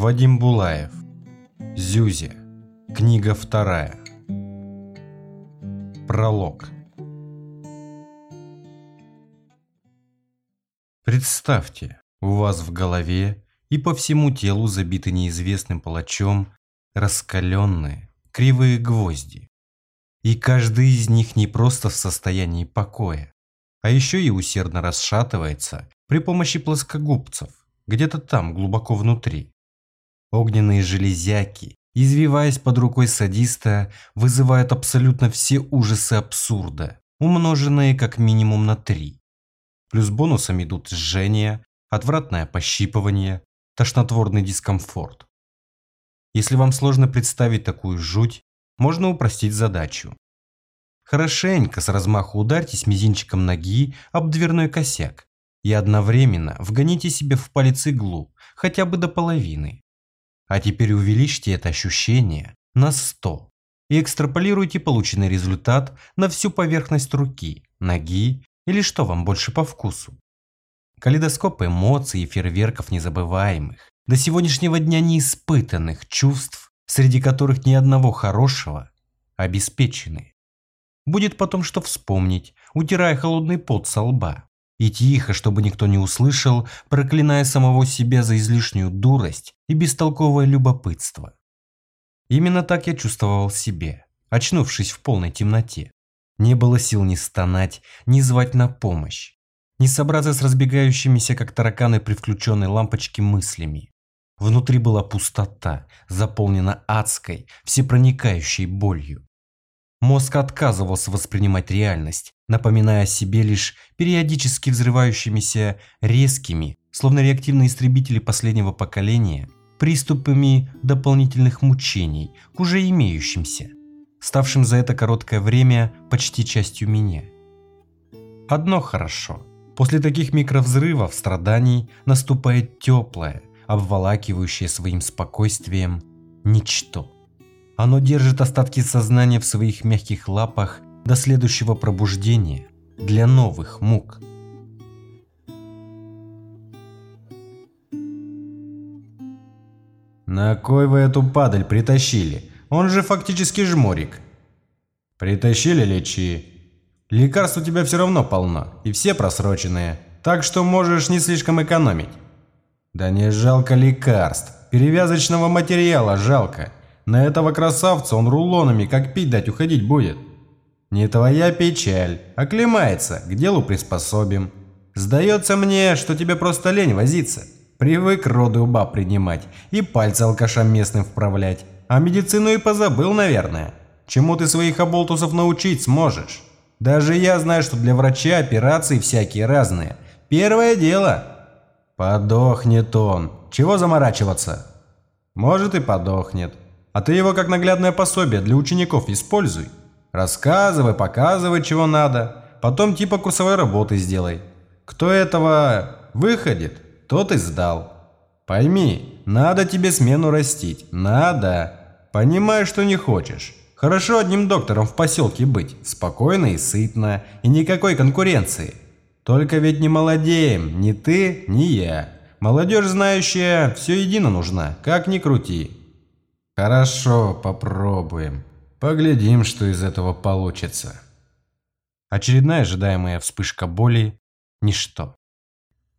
Вадим Булаев. Зюзи. Книга вторая. Пролог. Представьте, у вас в голове и по всему телу забиты неизвестным палачом раскаленные кривые гвозди. И каждый из них не просто в состоянии покоя, а еще и усердно расшатывается при помощи плоскогубцев, где-то там, глубоко внутри. Огненные железяки, извиваясь под рукой садиста, вызывают абсолютно все ужасы абсурда, умноженные как минимум на три. Плюс бонусом идут жжение, отвратное пощипывание, тошнотворный дискомфорт. Если вам сложно представить такую жуть, можно упростить задачу. Хорошенько с размаху ударьтесь мизинчиком ноги об дверной косяк и одновременно вгоните себе в палец иглу, хотя бы до половины. А теперь увеличьте это ощущение на 100 и экстраполируйте полученный результат на всю поверхность руки, ноги или что вам больше по вкусу. Калейдоскоп эмоций и фейерверков незабываемых, до сегодняшнего дня неиспытанных чувств, среди которых ни одного хорошего, обеспечены. Будет потом что вспомнить, утирая холодный пот со лба. И тихо, чтобы никто не услышал, проклиная самого себя за излишнюю дурость и бестолковое любопытство. Именно так я чувствовал себе, очнувшись в полной темноте. Не было сил ни стонать, ни звать на помощь, ни собраться с разбегающимися, как тараканы при включенной лампочке, мыслями. Внутри была пустота, заполнена адской, всепроникающей болью. Мозг отказывался воспринимать реальность, напоминая о себе лишь периодически взрывающимися резкими, словно реактивные истребители последнего поколения, приступами дополнительных мучений к уже имеющимся, ставшим за это короткое время почти частью меня. Одно хорошо. После таких микровзрывов страданий наступает теплое, обволакивающее своим спокойствием ничто. Оно держит остатки сознания в своих мягких лапах до следующего пробуждения для новых мук. На кой вы эту падаль притащили? Он же фактически жморик. Притащили лечи. Лекарств у тебя все равно полно, и все просроченные, так что можешь не слишком экономить. Да не жалко лекарств, перевязочного материала жалко. На этого красавца он рулонами как пить дать уходить будет. Не твоя печаль, оклемается, к делу приспособим. Сдается мне, что тебе просто лень возиться. Привык роды у баб принимать и пальцы алкашам местным вправлять. А медицину и позабыл, наверное. Чему ты своих оболтусов научить сможешь? Даже я знаю, что для врача операции всякие разные. Первое дело. Подохнет он. Чего заморачиваться? Может и подохнет. А ты его как наглядное пособие для учеников используй. Рассказывай, показывай, чего надо. Потом типа курсовой работы сделай. Кто этого выходит, тот и сдал. Пойми, надо тебе смену растить. Надо. Понимаю, что не хочешь. Хорошо одним доктором в поселке быть. Спокойно и сытно. И никакой конкуренции. Только ведь не молодеем. Ни ты, ни я. Молодежь знающая все едино нужна. Как ни крути. Хорошо, попробуем. Поглядим, что из этого получится. Очередная ожидаемая вспышка боли – ничто.